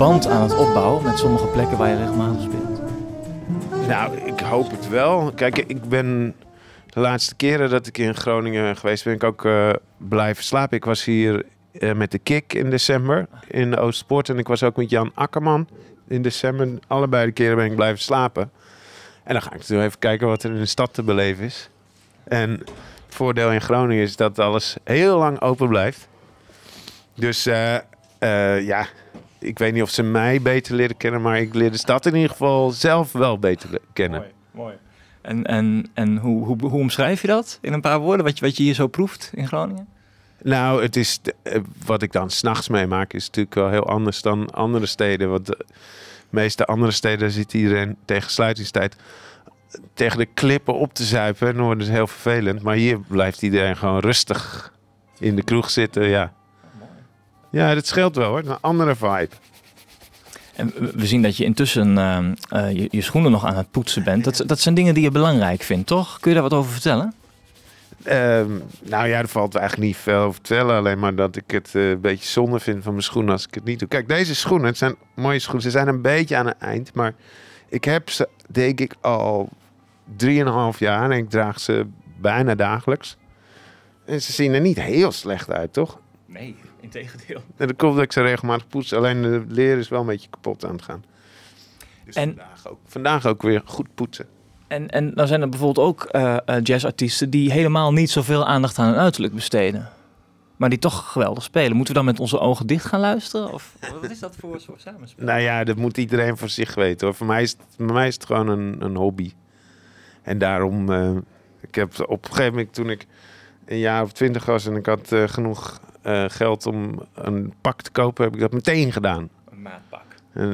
band aan het opbouwen met sommige plekken waar je regelmatig speelt? Nou, ik hoop het wel. Kijk, ik ben de laatste keren dat ik in Groningen geweest ben, ik ook uh, blijven slapen. Ik was hier uh, met de Kik in december in de Oostpoort en ik was ook met Jan Akkerman in december. Allebei de keren ben ik blijven slapen. En dan ga ik natuurlijk even kijken wat er in de stad te beleven is. En het voordeel in Groningen is dat alles heel lang open blijft. Dus uh, ja, ik weet niet of ze mij beter leren kennen, maar ik leer de stad in ieder geval zelf wel beter kennen. Mooi, mooi. En, en, en hoe, hoe, hoe omschrijf je dat in een paar woorden, wat je, wat je hier zo proeft in Groningen? Nou, het is eh, wat ik dan s'nachts meemaak, is natuurlijk wel heel anders dan andere steden. Want de meeste andere steden zit iedereen tegen sluitingstijd tegen de klippen op te zuipen. En dan wordt het heel vervelend. Maar hier blijft iedereen gewoon rustig in de kroeg zitten. Ja, ja dat scheelt wel hoor. Een andere vibe. En we zien dat je intussen uh, uh, je, je, schoenen nog aan het poetsen bent. Dat, dat zijn dingen die je belangrijk vindt, toch? Kun je daar wat over vertellen? Uh, nou ja, er valt eigenlijk niet veel over te vertellen. Alleen maar dat ik het uh, een beetje zonde vind van mijn schoenen als ik het niet doe. Kijk, deze schoenen, het zijn mooie schoenen. Ze zijn een beetje aan het eind. Maar ik heb ze, denk ik, al 3,5 jaar. En ik draag ze bijna dagelijks. En ze zien er niet heel slecht uit, toch? Nee, integendeel. En dat komt dat ik ze regelmatig poets. Alleen de leer is wel een beetje kapot aan het gaan. Dus en, vandaag, ook, vandaag ook weer goed poetsen. En, en dan zijn er bijvoorbeeld ook uh, jazzartiesten die helemaal niet zoveel aandacht aan hun uiterlijk besteden. Maar die toch geweldig spelen. Moeten we dan met onze ogen dicht gaan luisteren? Of wat is dat voor soort samenspel? nou ja, dat moet iedereen voor zich weten hoor. Voor mij is het, voor mij is het gewoon een, een hobby. En daarom, uh, ik heb op een gegeven moment toen ik een jaar of twintig was en ik had uh, genoeg uh, geld om een pak te kopen, heb ik dat meteen gedaan. Een maatpak?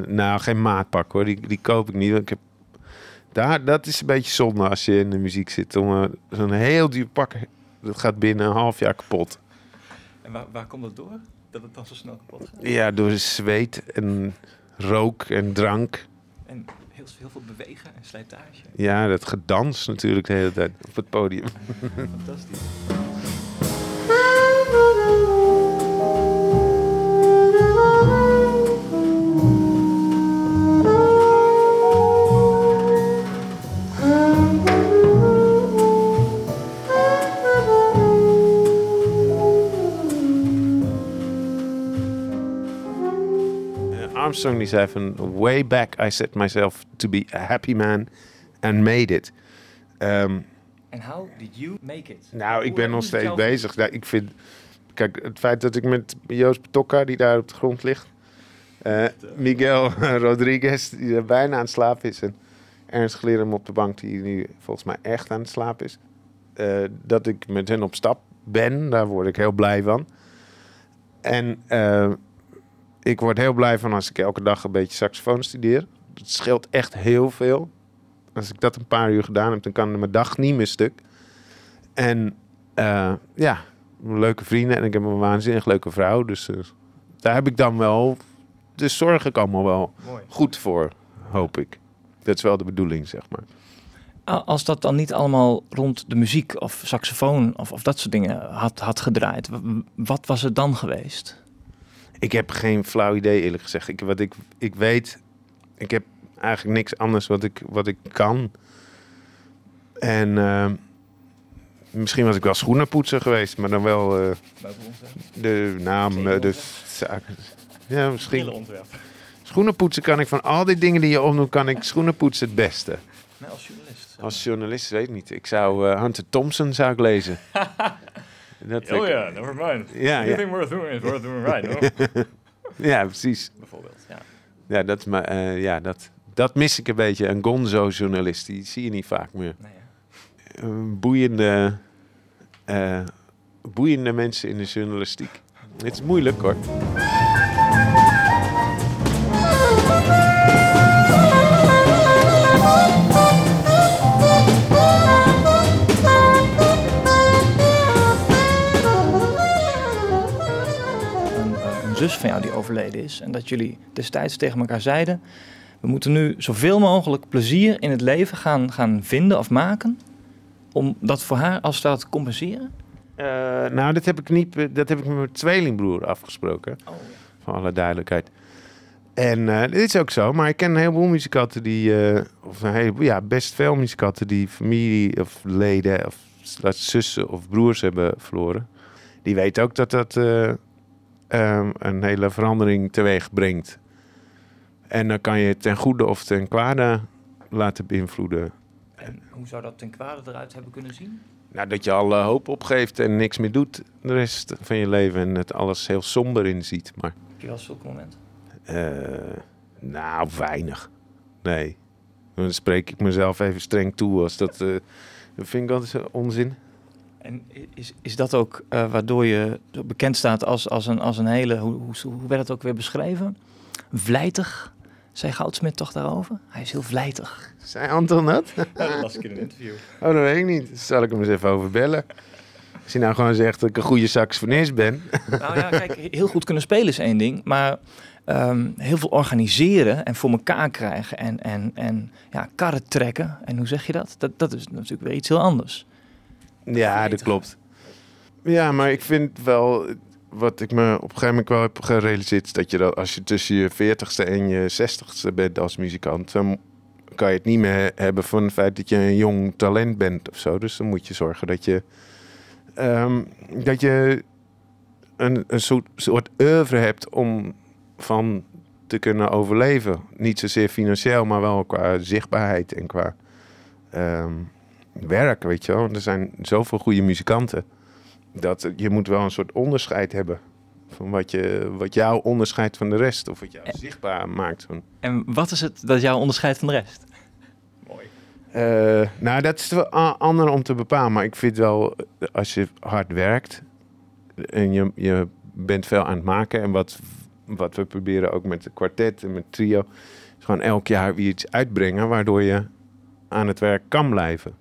nou, geen maatpak hoor, die, die koop ik niet. Ik heb, daar, dat is een beetje zonde als je in de muziek zit. Om zo'n heel duur pak, dat gaat binnen een half jaar kapot. En waar, waar komt dat door? Dat het dan zo snel kapot gaat? Ja, door zweet en rook en drank. En heel, heel veel bewegen en slijtage. Ja, dat gedans natuurlijk de hele tijd op het podium. Fantastisch. Armstrong die zei van way back I set myself to be a happy man and made it. Um, And how did you make it? Nou, ik ben nog steeds bezig. Ik vind, kijk, het feit dat ik met Joost Petokka, die daar op de grond ligt, uh, Miguel Rodriguez, die er bijna aan het slapen is, en Ernst Glerum op de bank, die nu volgens mij echt aan het slapen is, uh, dat ik met hen op stap ben. Daar word ik heel blij van. En uh, ik word heel blij van als ik elke dag een beetje saxofoon studeer. Het scheelt echt heel veel. Als ik dat een paar uur gedaan heb, dan kan mijn dag niet meer stuk. En uh, ja, leuke vrienden en ik heb een waanzinnig leuke vrouw. Dus uh, daar heb ik dan wel, dus zorg ik allemaal wel Mooi. goed voor, hoop ik. Dat is wel de bedoeling, zeg maar. Als dat dan niet allemaal rond de muziek of saxofoon of, of dat soort dingen had, had gedraaid, wat was het dan geweest? Ik heb geen flauw idee, eerlijk gezegd. Ik, wat ik, ik weet, ik heb eigenlijk niks anders wat ik, wat ik kan. En uh, misschien was ik wel schoenenpoetser geweest, maar dan wel uh, de naam, de zaken. Ja, misschien. Schoenenpoetsen kan ik van al die dingen die je opnoemt, kan ik schoenenpoetsen het beste. Nee, als journalist. Als journalist weet ik niet. Ik zou uh, Hunter Thompson zou ik lezen. Dat oh ja, never mind. Ja, Anything worth doing is worth doing right, no? ja, precies. Bijvoorbeeld, ja. Ja, dat, maar, uh, ja dat, dat mis ik een beetje. Een gonzo-journalist, die zie je niet vaak meer. Nee, ja. Een boeiende, uh, boeiende mensen in de journalistiek. Het is moeilijk hoor. Zus van jou die overleden is. En dat jullie destijds tegen elkaar zeiden: we moeten nu zoveel mogelijk plezier in het leven gaan, gaan vinden of maken. Om dat voor haar als dat te compenseren? Uh, nou, dat heb ik niet. Dat heb ik met mijn tweelingbroer afgesproken. Oh, ja. voor alle duidelijkheid. En eh, dit is ook zo, maar ik ken een heleboel muzikanten die, eh, of een heleboel, ja, best veel muzikanten die familie of leden of zussen of broers hebben verloren. Die weten ook dat dat eh, ehm, een hele verandering teweeg brengt. En dan kan je het ten goede of ten kwade laten beïnvloeden. En hoe zou dat ten kwade eruit hebben kunnen zien? Nou, dat je alle hoop opgeeft en niks meer doet de rest van je leven en het alles heel somber inziet. Maar Heb je wel zulke momenten? eh, nou, weinig. Nee. Dan spreek ik mezelf even streng toe als dat... eh, dat vind ik altijd onzin. En is, is dat ook eh, waardoor je bekend staat als, als, een, als een hele, hoe, hoe, hoe werd het ook weer beschreven? Vlijtig, zei Goudsmit toch daarover? Hij is heel vlijtig. Zei Anton dat? dat las ik in een interview. Oh, dat weet ik niet. Zal ik hem eens even over bellen. Als hij nou gewoon zegt dat ik een goede saxofonist ben. Nou ja, kijk, heel goed kunnen spelen is één ding, maar ehm, heel veel organiseren en voor elkaar krijgen en, en, en ja, karren trekken, en hoe zeg je dat? dat? Dat is natuurlijk weer iets heel anders. Ja, dat klopt. Ja, maar ik vind wel, wat ik me op een gegeven moment wel heb gerealiseerd, is dat je dat als je tussen je 40ste en je 60ste bent als muzikant, dan kan je het niet meer hebben van het feit dat je een jong talent bent of zo. Dus dan moet je zorgen dat je, ehm, dat je een, een soort, soort oeuvre hebt om van te kunnen overleven. Niet zozeer financieel, maar wel qua zichtbaarheid en qua ehm, werk, weet je wel. Want Er zijn zoveel goede muzikanten. Dat je moet wel een soort onderscheid hebben. Van wat, je, wat jou onderscheidt van de rest. Of wat jou zichtbaar maakt. Van, En wat is het dat jou onderscheidt van de rest? Mooi. Eh, nou, dat is wel ander om te bepalen. Maar ik vind wel, eh, als je hard werkt en je, je bent veel aan het maken. En wat, wat we proberen ook met het kwartet en met trio. Is gewoon elk jaar weer iets uitbrengen waardoor je aan het werk kan blijven.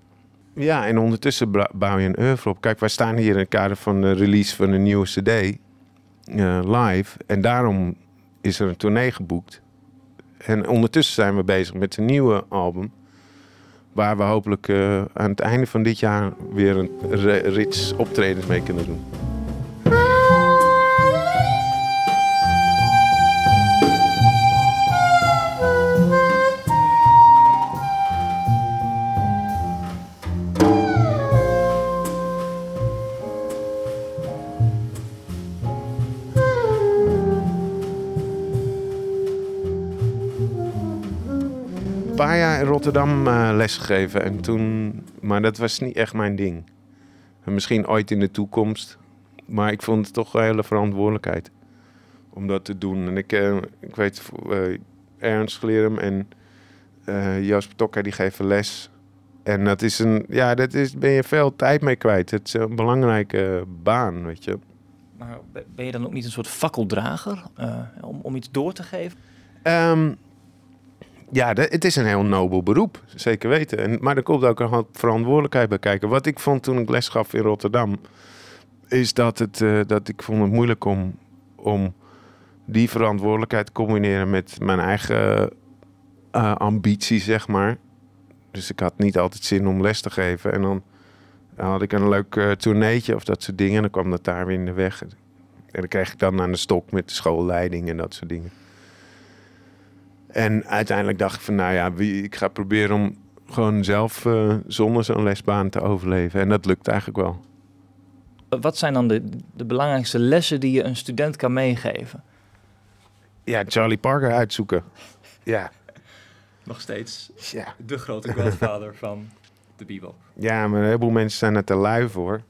Ja, en ondertussen bouw je een oeuvre op. Kijk, wij staan hier in het kader van de release van een nieuwe cd. eh, live. En daarom is er een tournee geboekt. En ondertussen zijn we bezig met een nieuwe album. Waar we hopelijk eh, aan het einde van dit jaar weer een rits optredens mee kunnen doen. Rotterdam lesgegeven. En toen, maar dat was niet echt mijn ding. En misschien ooit in de toekomst. Maar ik vond het toch een hele verantwoordelijkheid om dat te doen. En ik, eh, ik weet, eh Ernst Glerum en Joost Tokka die geven les. En dat is een, ja, dat is, ben je veel tijd mee kwijt. Het is een belangrijke baan, weet je. Maar be- ben je dan ook niet een soort fakkeldrager om, om iets door te geven? Ehm, ja, het is een heel nobel beroep, zeker weten. En, maar er komt ook een verantwoordelijkheid bij kijken. Wat ik vond toen ik les gaf in Rotterdam, is dat, het, eh, dat ik vond het moeilijk om, om die verantwoordelijkheid te combineren met mijn eigen eh, ambitie, zeg maar. Dus ik had niet altijd zin om les te geven. En dan had ik een leuk uh, of dat soort dingen. En dan kwam dat daar weer in de weg. En dan kreeg ik dan aan de stok met de schoolleiding en dat soort dingen. En uiteindelijk dacht ik van, nou ja, wie, ik ga proberen om gewoon zelf uh, zonder zo'n lesbaan te overleven. En dat lukt eigenlijk wel. Wat zijn dan de, de belangrijkste lessen die je een student kan meegeven? Ja, Charlie Parker uitzoeken. Ja. Nog steeds ja. de grote godvader van de bebop. Ja, maar een heleboel mensen zijn er te lui voor.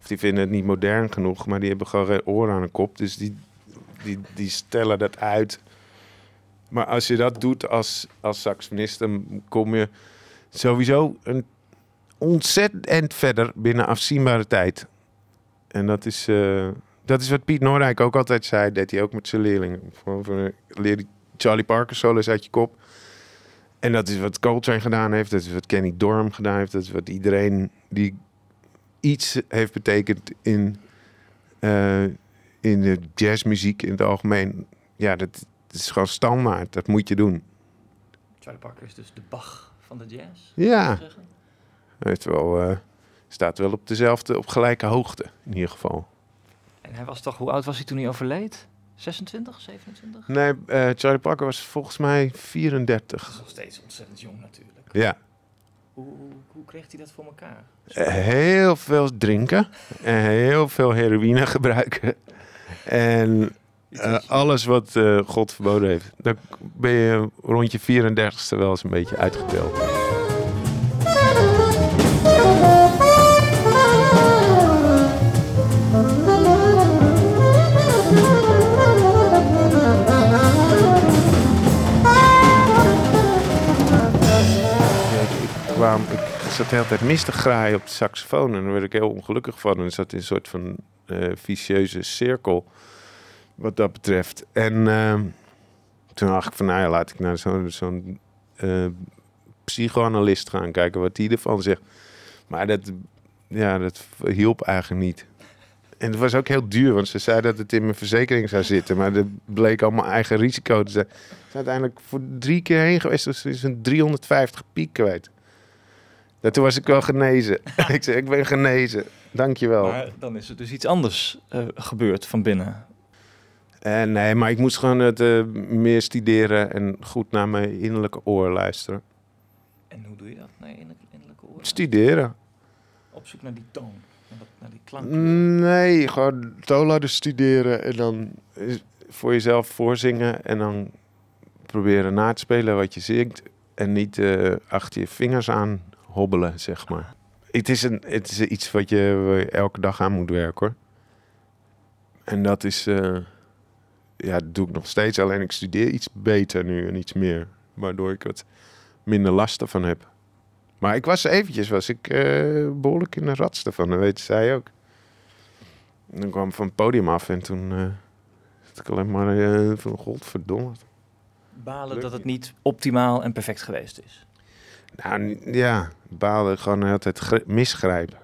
Of die vinden het niet modern genoeg, maar die hebben gewoon oren aan de kop. Dus die, die, die stellen dat uit. Maar als je dat doet als, als saxofonist, dan kom je sowieso een ontzettend verder binnen afzienbare tijd. En dat is, uh, dat is wat Piet Noordijk ook altijd zei, deed hij ook met zijn leerlingen. Leer Charlie Parker solos uit je kop. En dat is wat Coltrane gedaan heeft, dat is wat Kenny Dorham gedaan heeft, dat is wat iedereen die iets heeft betekend in, uh, in de jazzmuziek in het algemeen. Ja, dat, dat is gewoon standaard, dat moet je doen. Charlie Parker is dus de Bach van de jazz? Ja, het wel, uh, staat wel op dezelfde, op gelijke hoogte in ieder geval. En hij was toch, hoe oud was hij toen hij overleed? 26, 27? Nee, eh, Charlie Parker was volgens mij Dat 34. is nog steeds ontzettend jong natuurlijk. Ja. Hoe, hoe, hoe kreeg hij dat voor elkaar? Eh, Heel veel drinken. En heel veel heroïne gebruiken. En alles wat eh, God verboden heeft. Dan ben je rond je 34ste wel eens een beetje uitgeteld. Ik, ik kwam, ik zat de hele tijd mis te graaien op de saxofoon. En daar werd ik heel ongelukkig van. En zat in een soort van eh, vicieuze cirkel. Wat dat betreft. En ehm, toen dacht ik van, nou ja, laat ik naar zo'n eh, psychoanalist gaan kijken wat die ervan zegt. Maar dat, ja, dat hielp eigenlijk niet. En het was ook heel duur, want ze zei dat het in mijn verzekering zou zitten. Maar dat bleek allemaal eigen risico te zijn. Ze is uiteindelijk voor drie keer heen geweest, dus is een 350 piek kwijt. Ja, toen was ik wel genezen. ik zei, ik ben genezen. Dankjewel. Maar dan is er dus iets anders eh, gebeurd van binnen. Eh, nee, maar ik moest gewoon het, eh, meer studeren en goed naar mijn innerlijke oor luisteren. En hoe doe je dat? naar je innerlijke, innerlijke oren? Studeren? Op zoek naar die toon, naar, dat- naar die klank. Nee, gewoon toonladder studeren en dan voor jezelf voorzingen en dan proberen na te spelen wat je zingt en niet eh, achter je vingers aan hobbelen, zeg maar. Het is, een, het is iets wat je elke dag aan moet werken hoor. En dat is, ja, dat doe ik nog steeds, alleen ik studeer iets beter nu en iets meer, waardoor ik wat minder last ervan heb. Maar ik was eventjes, was ik eh, behoorlijk in de ratste van, dat weet zij ook. En dan kwam ik van het podium af en toen zat ik alleen maar eh, van godverdomme. Balen dat het niet optimaal en perfect geweest is. Nou ja, baalde gewoon de hele tijd gri- misgrijpen.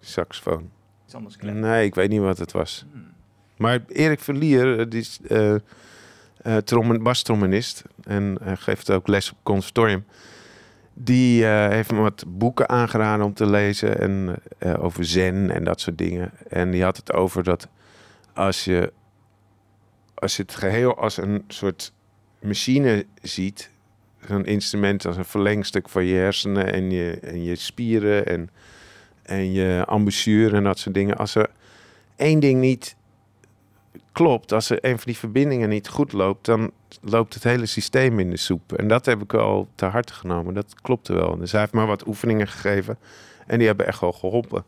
Saxofoon. Iets anders klemmen. Nee, ik weet niet wat het was. Hmm. Maar Erik Verlier, eh, die is bastrombonist en geeft ook les op conservatorium. Die heeft me wat boeken aangeraden om te lezen en, over zen en dat soort dingen. En die had het over dat als je, als je het geheel als een soort machine ziet, zo'n instrument als een verlengstuk van je hersenen en je, en je spieren en, en je embouchure en dat soort dingen. Als er één ding niet klopt, als er een van die verbindingen niet goed loopt, dan loopt het hele systeem in de soep. En dat heb ik wel te harte genomen. Dat klopte wel. Dus hij heeft maar wat oefeningen gegeven en die hebben echt wel geholpen.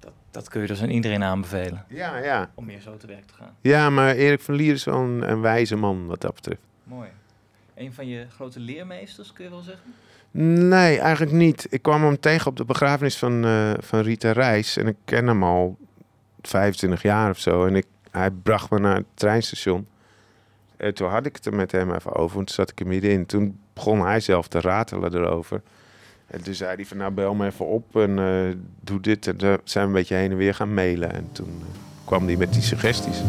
Dat, dat kun je dus aan iedereen aanbevelen. Ja, ja. Om meer zo te werk te gaan. Ja, maar Erik van Lier is wel een, een wijze man wat dat betreft. Mooi. Een van je grote leermeesters, kun je wel zeggen? Nee, eigenlijk niet. Ik kwam hem tegen op de begrafenis van, eh, van Rita Reis. En ik ken hem al 25 jaar of zo. En ik, hij bracht me naar het treinstation. En toen had ik het er met hem even over. En toen zat ik er middenin. Toen begon hij zelf te ratelen erover. En toen zei hij van nou bel me even op en eh, doe dit. En toen zijn we een beetje heen en weer gaan mailen. En toen eh, kwam hij met die suggesties.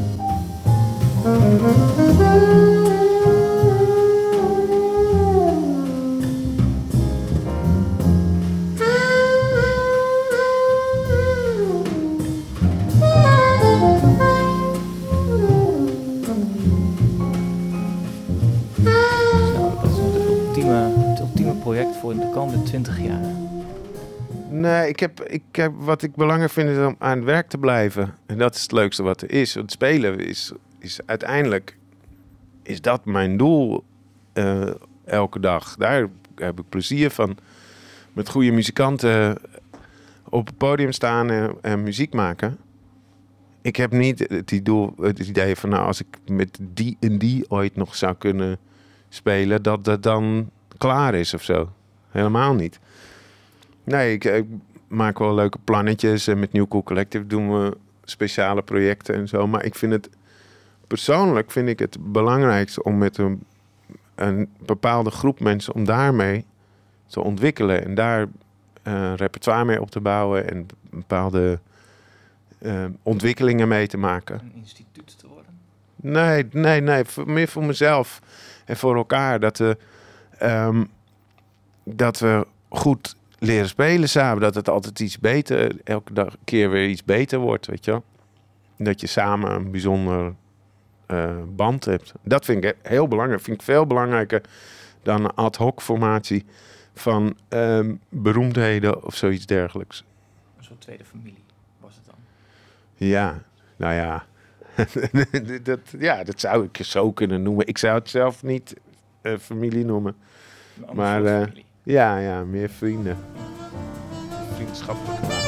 20 jaar. Nee, ik heb, ik heb, wat ik belangrijk vind is om aan het werk te blijven. En dat is het leukste wat er is. Het spelen is, is uiteindelijk is dat mijn doel eh, elke dag. Daar heb ik plezier van. Met goede muzikanten op het podium staan en, en muziek maken. Ik heb niet het, doel, het idee van nou, als ik met die en die ooit nog zou kunnen spelen, dat dat dan klaar is of zo. Helemaal niet. Nee, ik, ik maak wel leuke plannetjes. En met New Cool Collective doen we speciale projecten en zo. Maar ik vind het persoonlijk vind ik het belangrijkste om met een, een bepaalde groep mensen om daarmee te ontwikkelen en daar eh, repertoire mee op te bouwen en bepaalde eh, ontwikkelingen mee te maken. Een instituut te worden. Nee, nee, nee. voor- meer voor mezelf en voor elkaar. Dat ehm, dat we goed leren spelen samen. Dat het altijd iets beter, elke dag keer weer iets beter wordt, weet je wel. Dat je samen een bijzonder eh, band hebt. Dat vind ik heel belangrijk. Vind ik veel belangrijker dan een ad hoc formatie van ehm, beroemdheden of zoiets dergelijks. Een soort tweede familie was het dan. Ja, nou ja. dat, ja, dat zou ik zo kunnen noemen. Ik zou het zelf niet eh, familie noemen. Een Maar, eh, familie. Ja, ja, meer vrienden. Vriendschappelijk. Dank